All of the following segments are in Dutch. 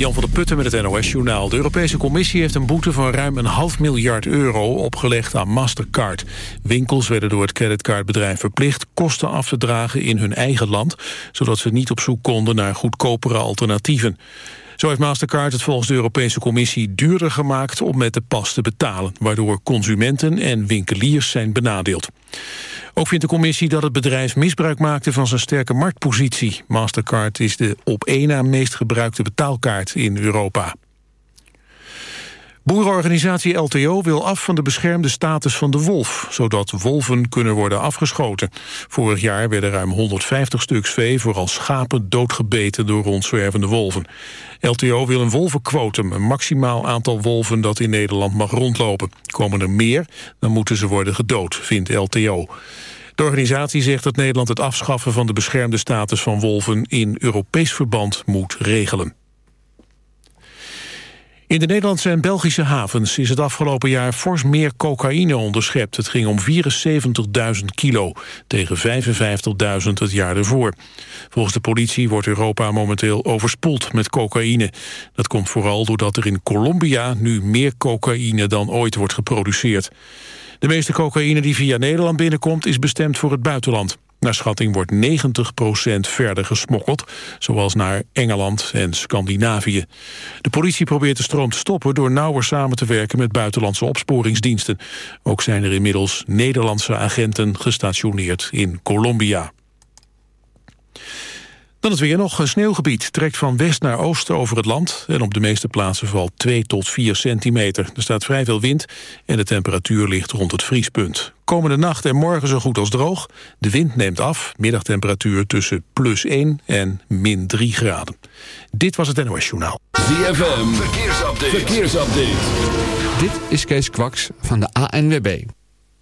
Jan van der Putten met het NOS-journaal. De Europese Commissie heeft een boete van ruim een half miljard euro opgelegd aan Mastercard. Winkels werden door het creditcardbedrijf verplicht kosten af te dragen in hun eigen land, zodat ze niet op zoek konden naar goedkopere alternatieven. Zo heeft Mastercard het volgens de Europese Commissie duurder gemaakt om met de pas te betalen, waardoor consumenten en winkeliers zijn benadeeld. Ook vindt de commissie dat het bedrijf misbruik maakte van zijn sterke marktpositie. Mastercard is de op één na meest gebruikte betaalkaart in Europa. Boerenorganisatie LTO wil af van de beschermde status van de wolf... zodat wolven kunnen worden afgeschoten. Vorig jaar werden ruim 150 stuks vee, vooral schapen, doodgebeten door rondzwervende wolven. LTO wil een wolvenquotum, een maximaal aantal wolven dat in Nederland mag rondlopen. Komen er meer, dan moeten ze worden gedood, vindt LTO. De organisatie zegt dat Nederland het afschaffen van de beschermde status van wolven in Europees verband moet regelen. In de Nederlandse en Belgische havens is het afgelopen jaar fors meer cocaïne onderschept. Het ging om 74.000 kilo tegen 55.000 het jaar ervoor. Volgens de politie wordt Europa momenteel overspoeld met cocaïne. Dat komt vooral doordat er in Colombia nu meer cocaïne dan ooit wordt geproduceerd. De meeste cocaïne die via Nederland binnenkomt is bestemd voor het buitenland. Naar schatting wordt 90% verder gesmokkeld, zoals naar Engeland en Scandinavië. De politie probeert de stroom te stoppen door nauwer samen te werken met buitenlandse opsporingsdiensten. Ook zijn er inmiddels Nederlandse agenten gestationeerd in Colombia. Dan het weer nog. Een sneeuwgebied trekt van west naar oost over het land... en op de meeste plaatsen valt 2 tot 4 centimeter. Er staat vrij veel wind en de temperatuur ligt rond het vriespunt. Komende nacht en morgen zo goed als droog. De wind neemt af, middagtemperatuur tussen plus 1 en min 3 graden. Dit was het NOS Journaal. ZFM, verkeersupdate. verkeersupdate. Dit is Kees Kwaks van de ANWB.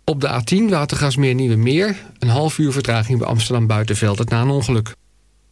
Op de A10 Watergasmeer Nieuwe Meer... een half uur vertraging bij Amsterdam Buitenveld na een ongeluk.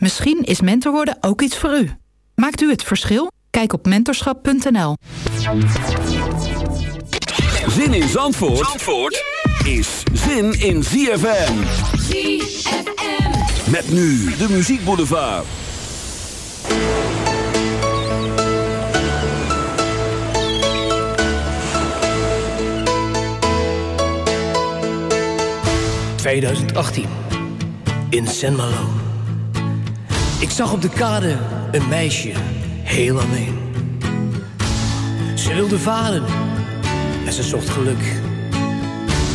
Misschien is mentor worden ook iets voor u. Maakt u het verschil? Kijk op mentorschap.nl. Zin in Zandvoort, Zandvoort is zin in ZFM. ZFM. Met nu de muziekboulevard. in San Malo. Ik zag op de kade een meisje, heel alleen. Ze wilde varen en ze zocht geluk.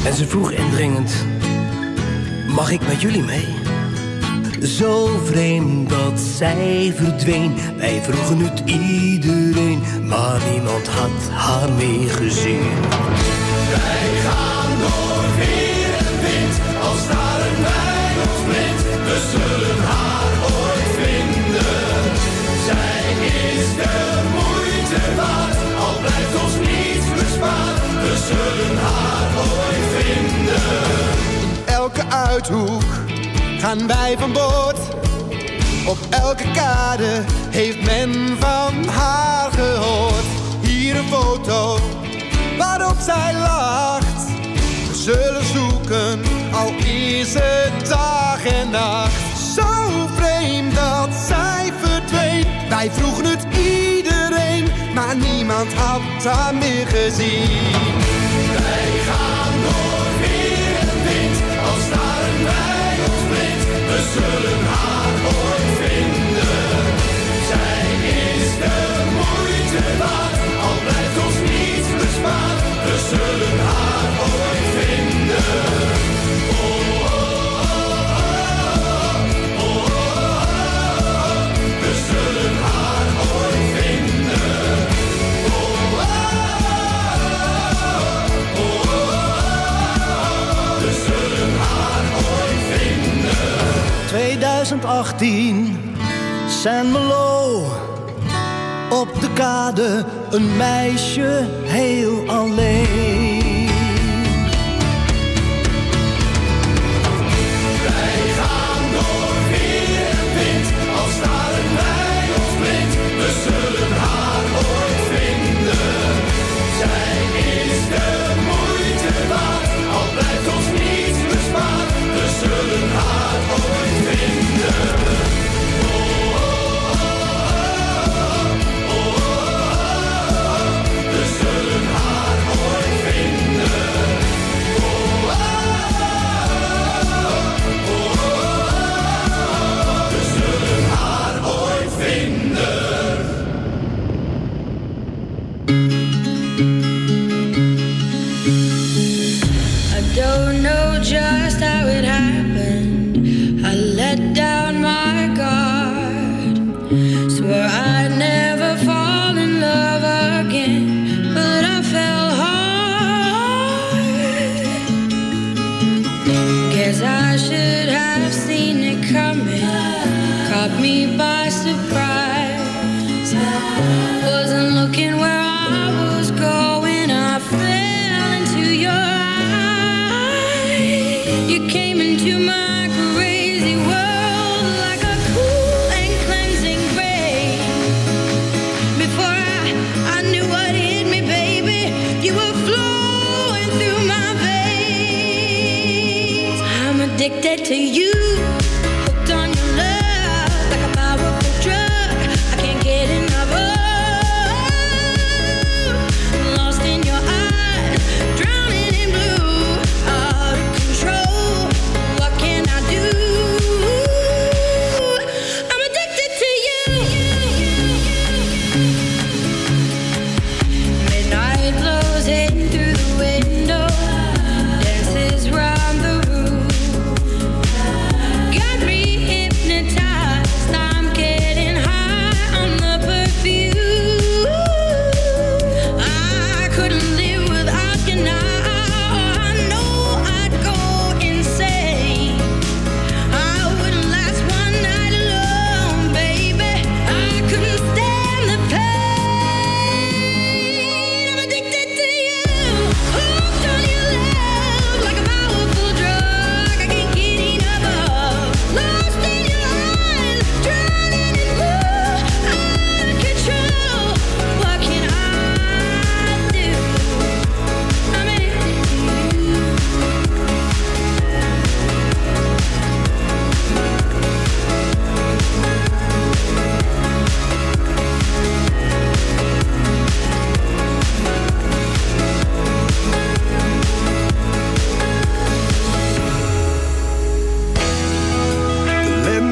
En ze vroeg indringend, mag ik met jullie mee? Zo vreemd dat zij verdween. Wij vroegen het iedereen, maar niemand had haar meegezien. Wij gaan door weer en wind, als staren wij ons blind. We zullen is de moeite waard, al blijft ons niets bespaard. We zullen haar ooit vinden. In elke uithoek gaan wij van boord. Op elke kade heeft men van haar gehoord. Hier een foto waarop zij lacht. We zullen zoeken, al is het dag en nacht. Zo vreemd dat wij vroegen het iedereen, maar niemand had haar meer gezien. 2018, San Melo. Op de kade, een meisje heel alleen.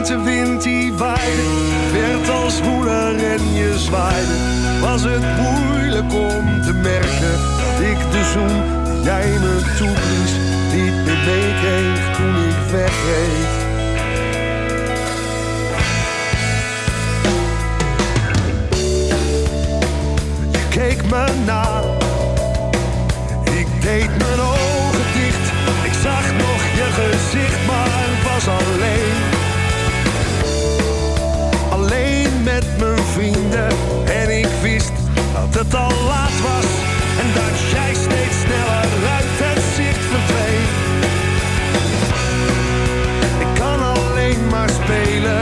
Lentewind die waaide, werd als moeder en je zwaaide. Was het moeilijk om te merken dat ik de zoen die jij me toeblies niet meer meekreeg toen ik wegreed. Je keek me na, ik deed mijn ogen dicht. Ik zag nog je gezicht, maar was. Alleen En ik wist dat het al laat was en dat jij steeds sneller uit het zicht verdween. Ik kan alleen maar spelen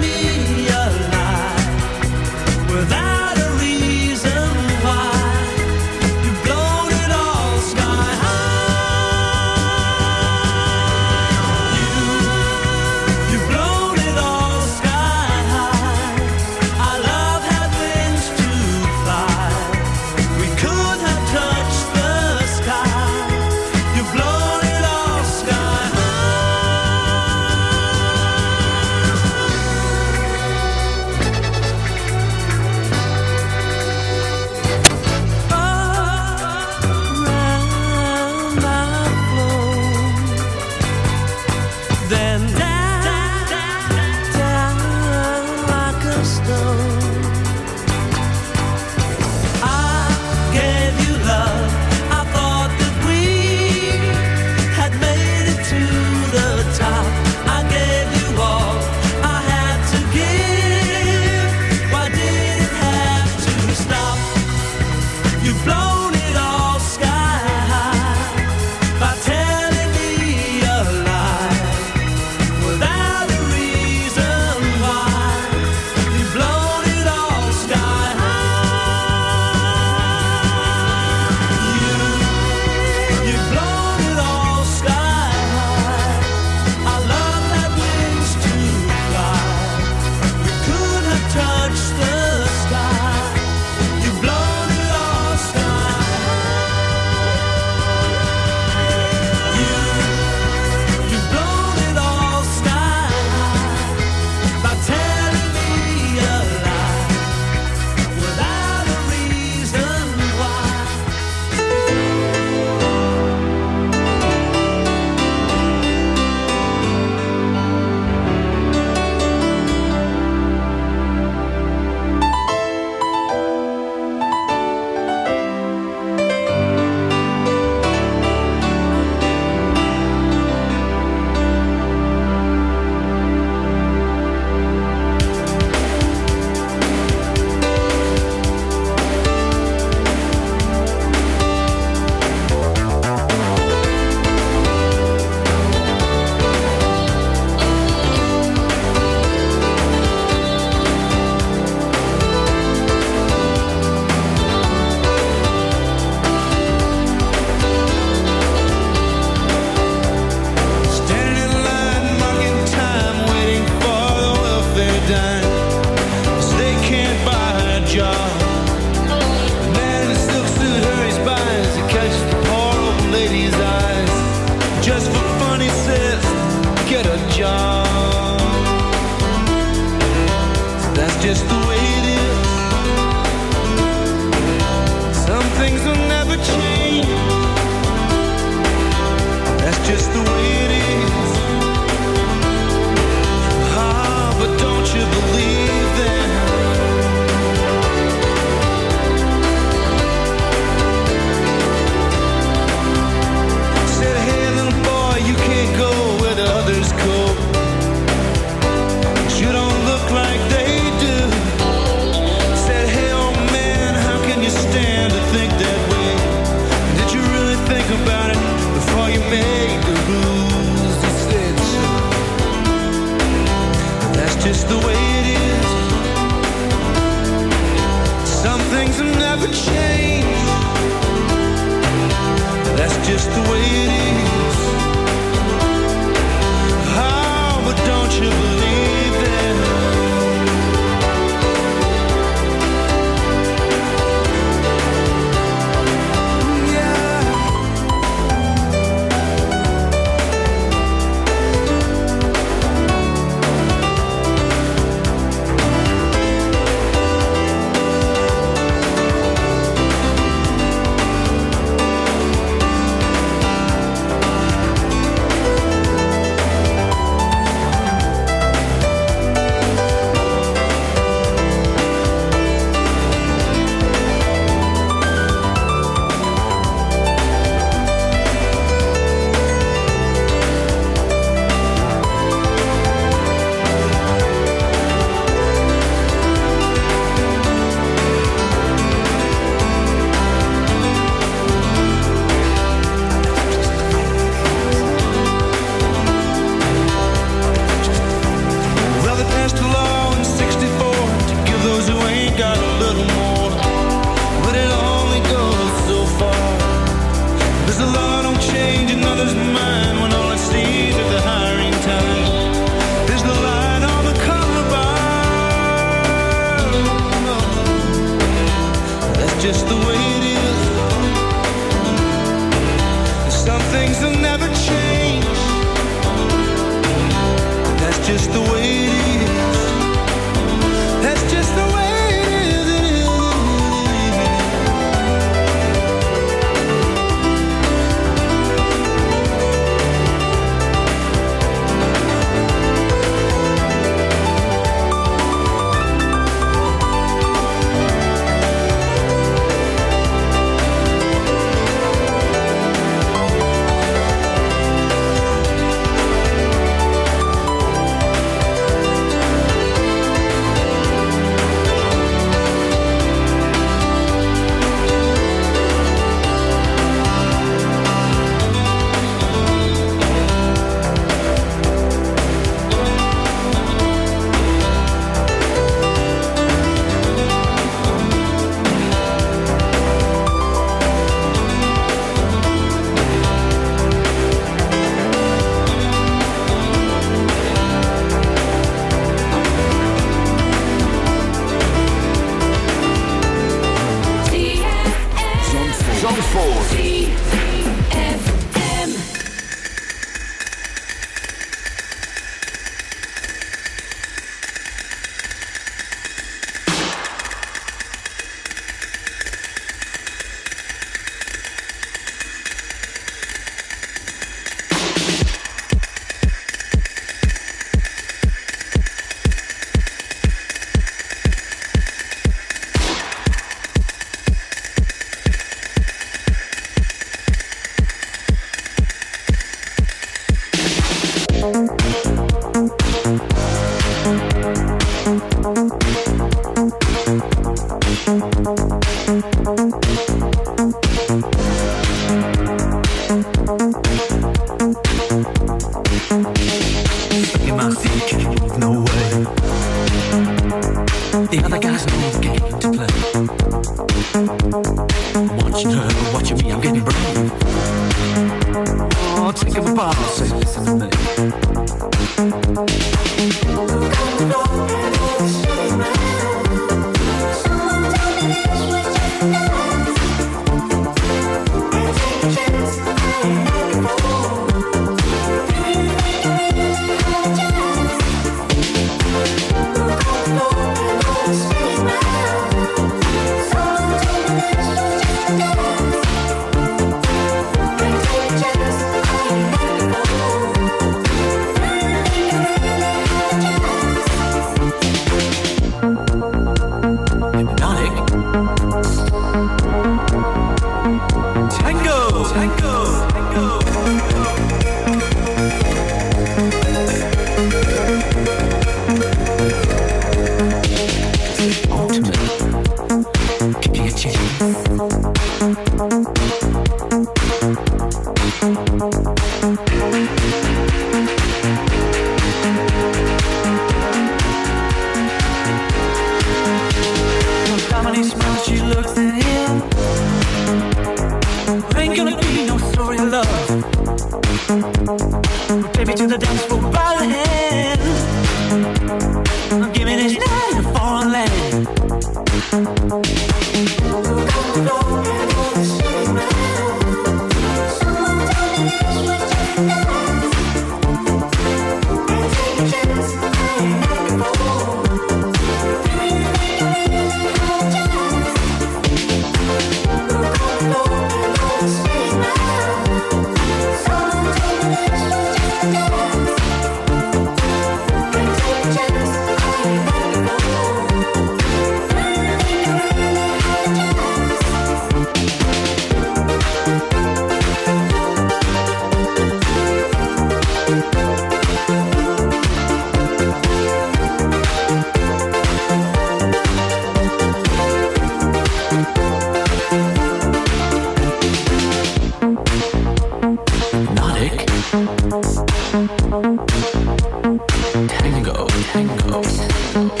tango.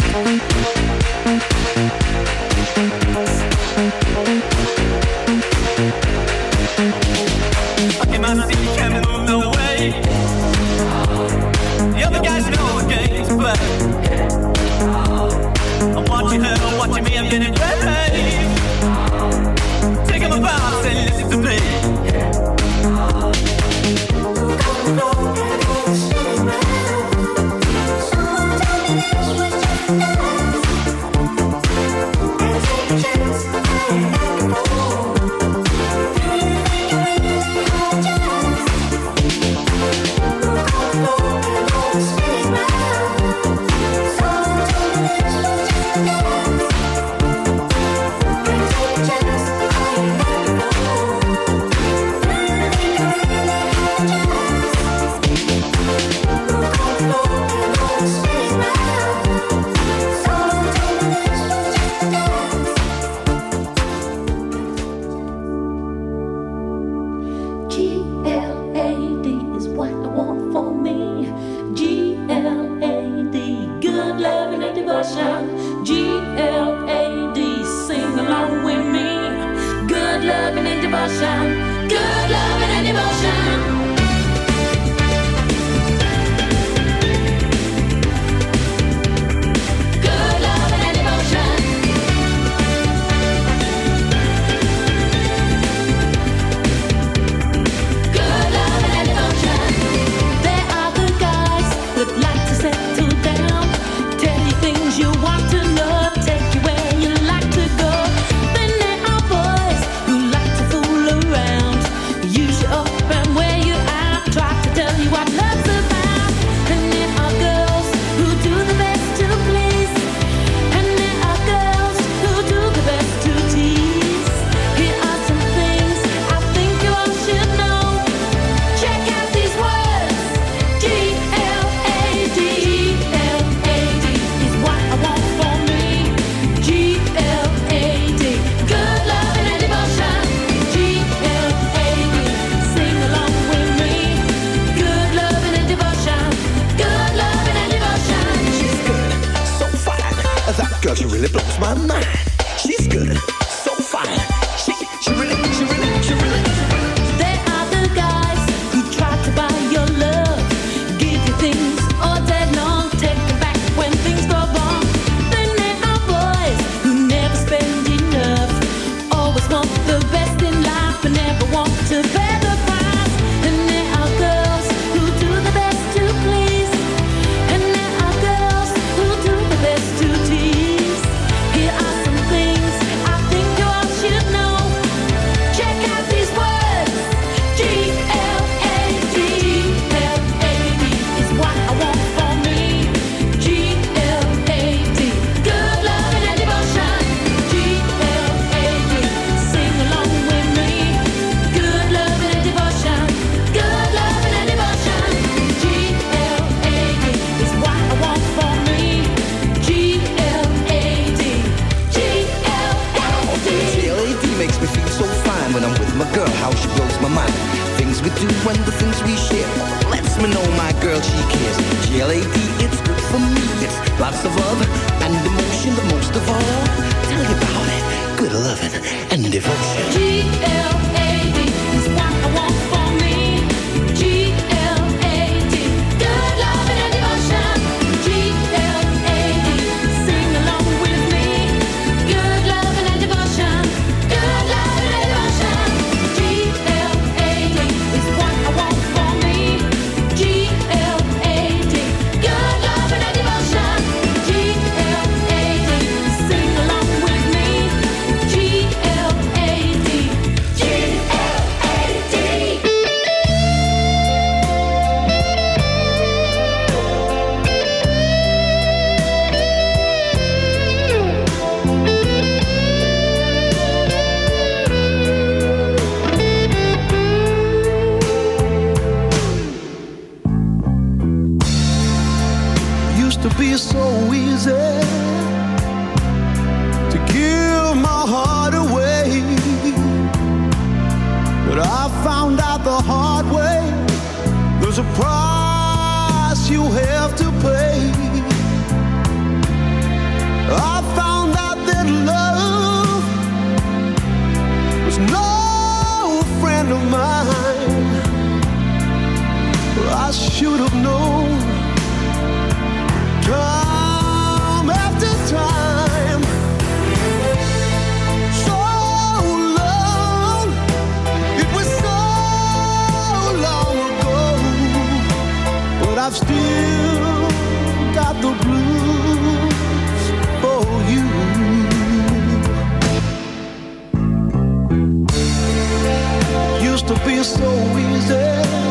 be so easy.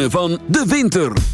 Van de winter.